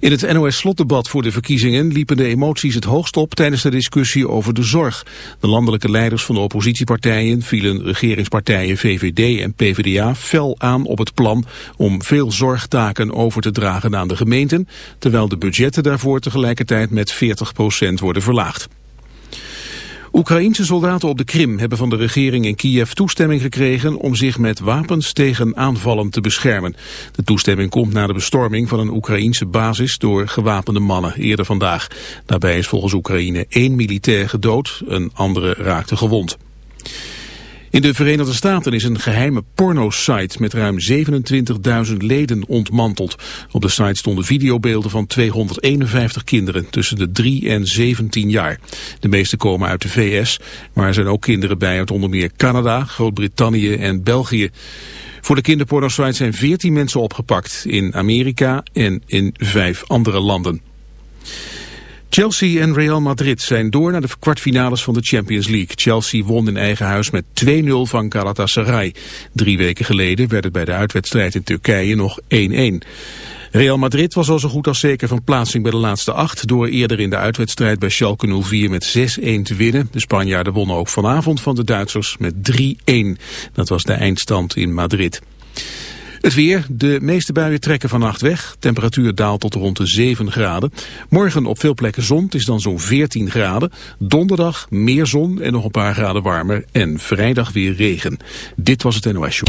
In het NOS-slotdebat voor de verkiezingen liepen de emoties het hoogst op tijdens de discussie over de zorg. De landelijke leiders van de oppositiepartijen vielen regeringspartijen VVD en PvdA fel aan op het plan om veel zorgtaken over te dragen aan de gemeenten, terwijl de budgetten daarvoor tegelijkertijd met 40% worden verlaagd. Oekraïense soldaten op de Krim hebben van de regering in Kiev toestemming gekregen om zich met wapens tegen aanvallen te beschermen. De toestemming komt na de bestorming van een Oekraïense basis door gewapende mannen eerder vandaag. Daarbij is volgens Oekraïne één militair gedood, een andere raakte gewond. In de Verenigde Staten is een geheime porno-site met ruim 27.000 leden ontmanteld. Op de site stonden videobeelden van 251 kinderen tussen de 3 en 17 jaar. De meeste komen uit de VS, maar er zijn ook kinderen bij uit onder meer Canada, Groot-Brittannië en België. Voor de kinderporno-site zijn 14 mensen opgepakt in Amerika en in vijf andere landen. Chelsea en Real Madrid zijn door naar de kwartfinales van de Champions League. Chelsea won in eigen huis met 2-0 van Galatasaray. Drie weken geleden werd het bij de uitwedstrijd in Turkije nog 1-1. Real Madrid was al zo goed als zeker van plaatsing bij de laatste acht... door eerder in de uitwedstrijd bij Schalke 04 met 6-1 te winnen. De Spanjaarden wonnen ook vanavond van de Duitsers met 3-1. Dat was de eindstand in Madrid. Het weer, de meeste buien trekken vannacht weg. Temperatuur daalt tot rond de 7 graden. Morgen op veel plekken zon, het is dan zo'n 14 graden. Donderdag meer zon en nog een paar graden warmer. En vrijdag weer regen. Dit was het NOS Show.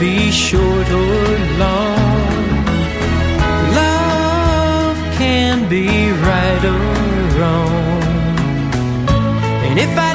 be short or long. Love can be right or wrong. And if I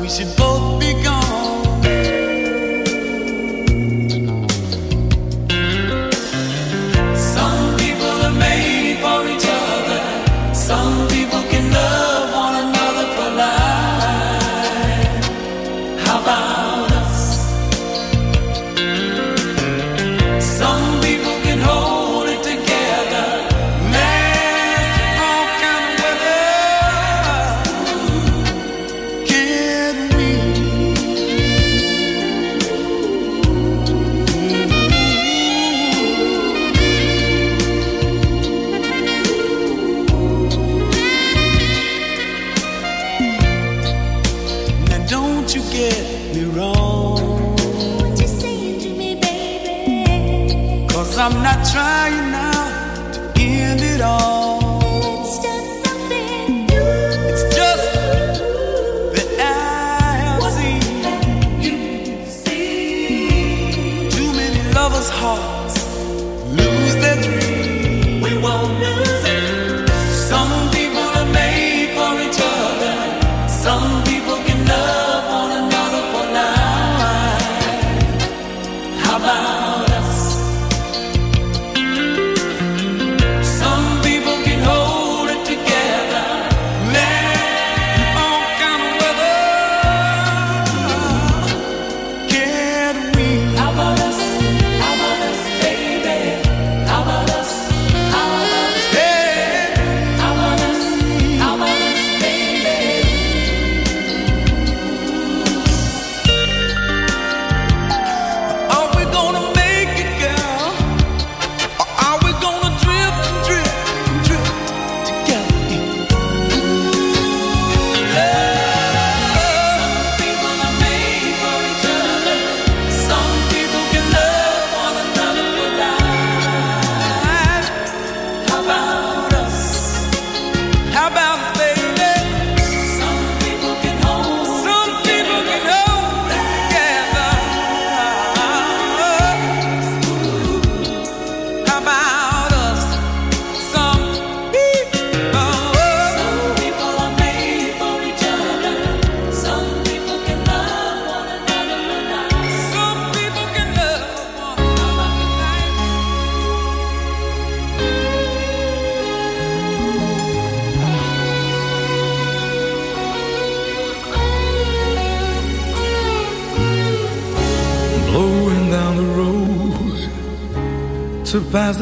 We should both be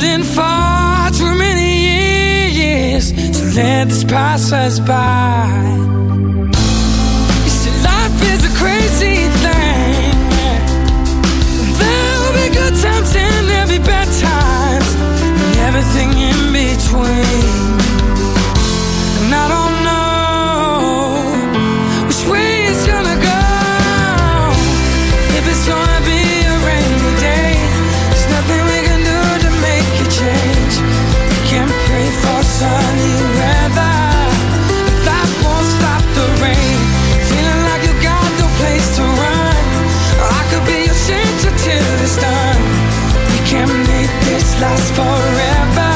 couldn't fought for many years. So let this pass us by. You see, life is a crazy thing. There'll be good times and there'll be bad times, and everything in between. And I don't last forever.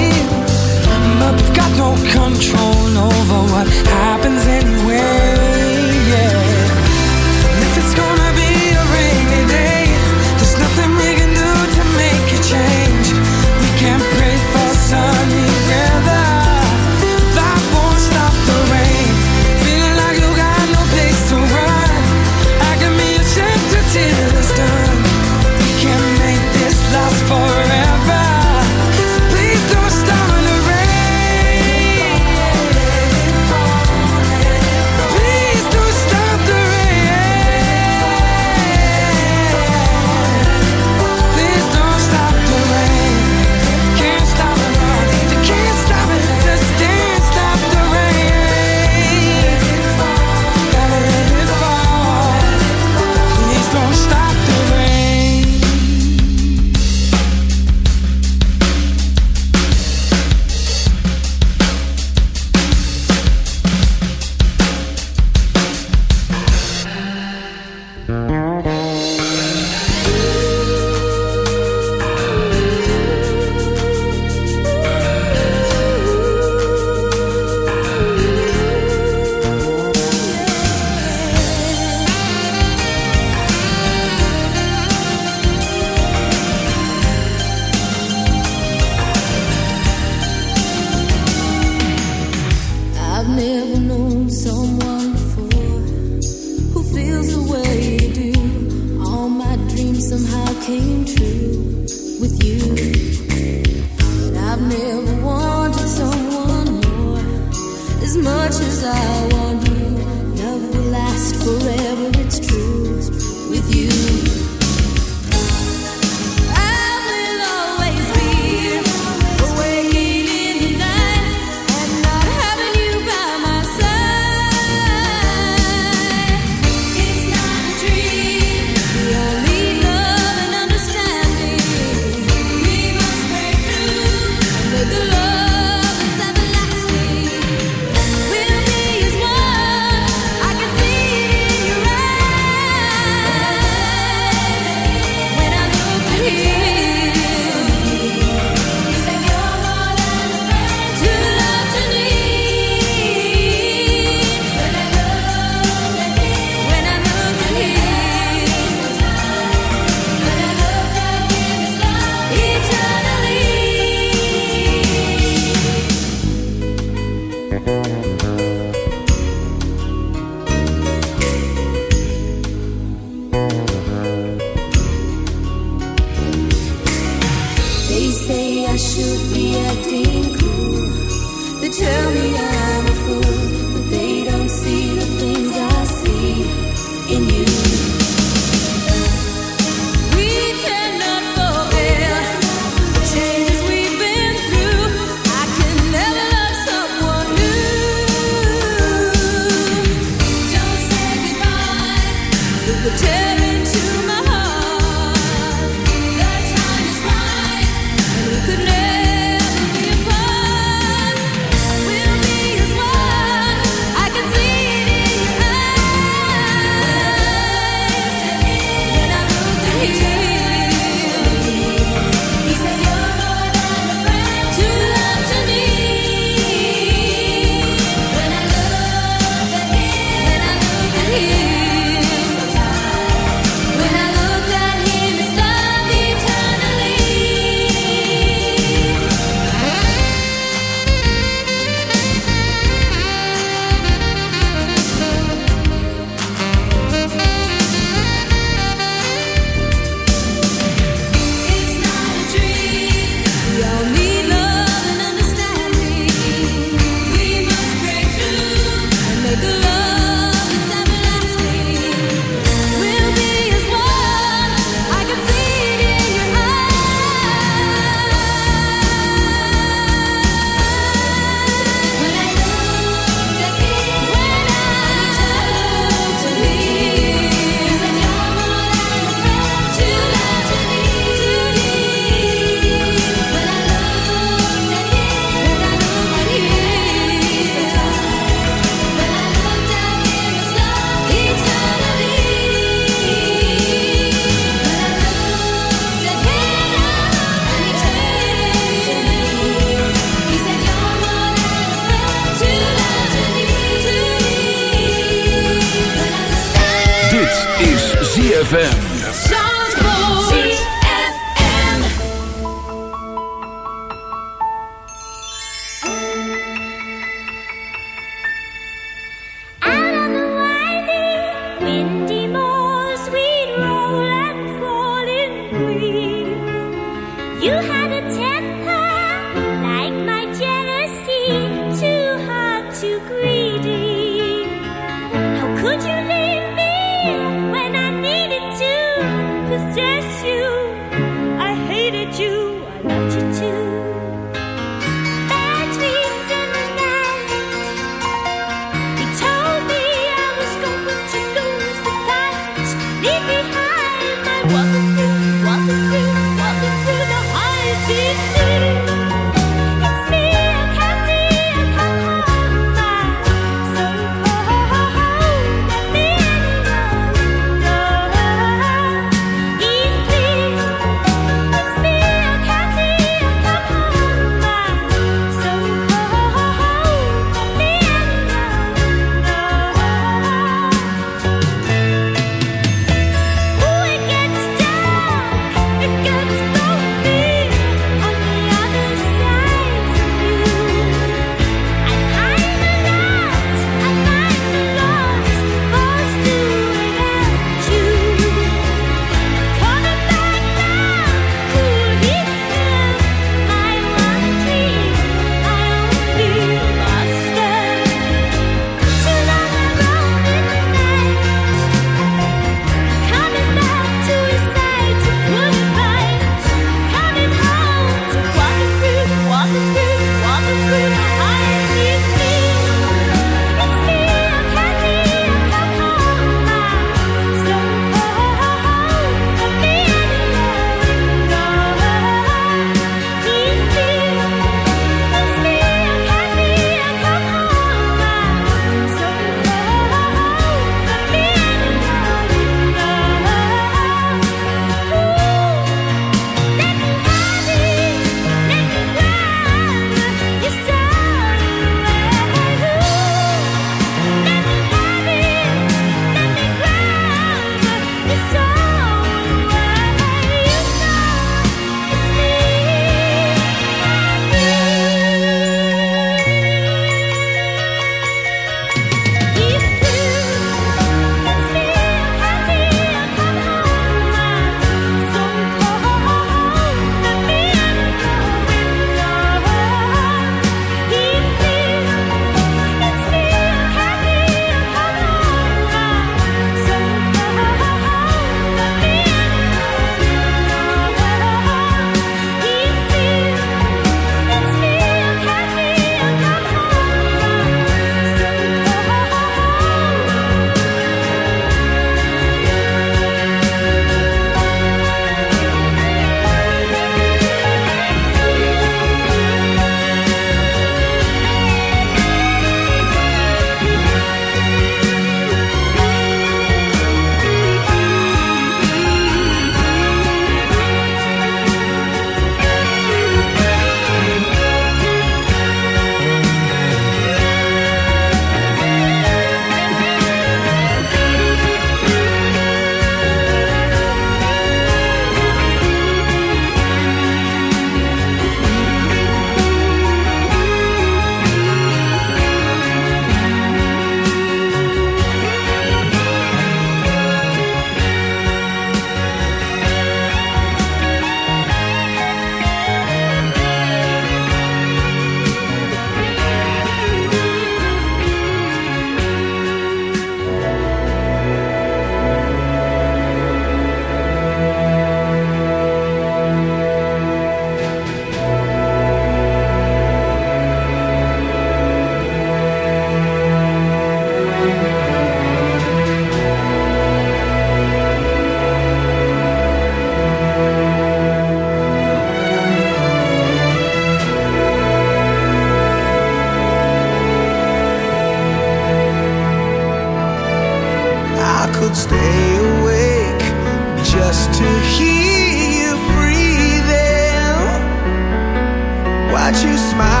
Watch you smile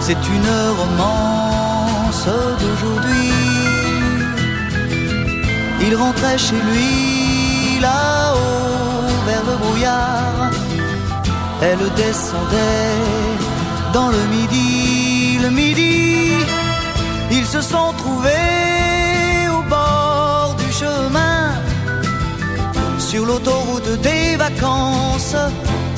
c'est une romance d'aujourd'hui. Il rentrait chez lui là-haut vers le brouillard, elle descendait dans le midi, le midi, ils se sont trouvés au bord du chemin sur l'autoroute des vacances.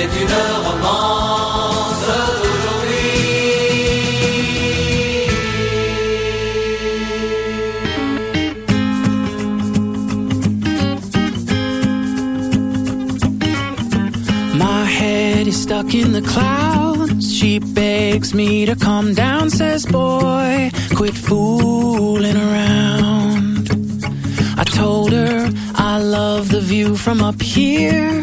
C'est une romance d'aujourd'hui. My head is stuck in the clouds. She begs me to come down, says, Boy, quit fooling around. I told her I love the view from up here.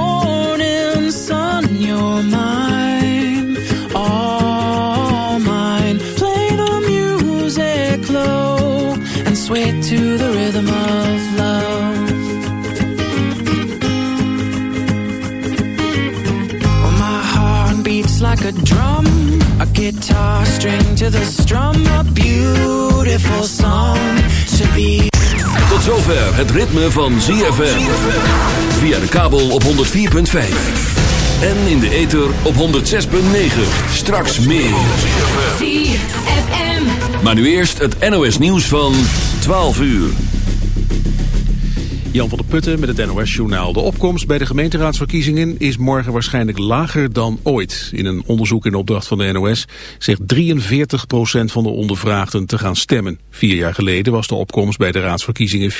string to the strum, a beautiful song to be. Tot zover het ritme van ZFM. Via de kabel op 104.5. En in de ether op 106.9. Straks meer. ZFM. Maar nu eerst het NOS nieuws van 12 uur. Jan van der Putten met het NOS-journaal. De opkomst bij de gemeenteraadsverkiezingen is morgen waarschijnlijk lager dan ooit. In een onderzoek in opdracht van de NOS zegt 43% van de ondervraagden te gaan stemmen. Vier jaar geleden was de opkomst bij de raadsverkiezingen 54%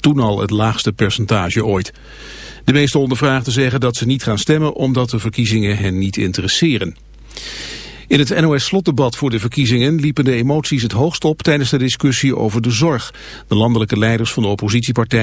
Toen al het laagste percentage ooit. De meeste ondervraagden zeggen dat ze niet gaan stemmen omdat de verkiezingen hen niet interesseren. In het NOS-slotdebat voor de verkiezingen liepen de emoties het hoogst op tijdens de discussie over de zorg. De landelijke leiders van de oppositiepartijen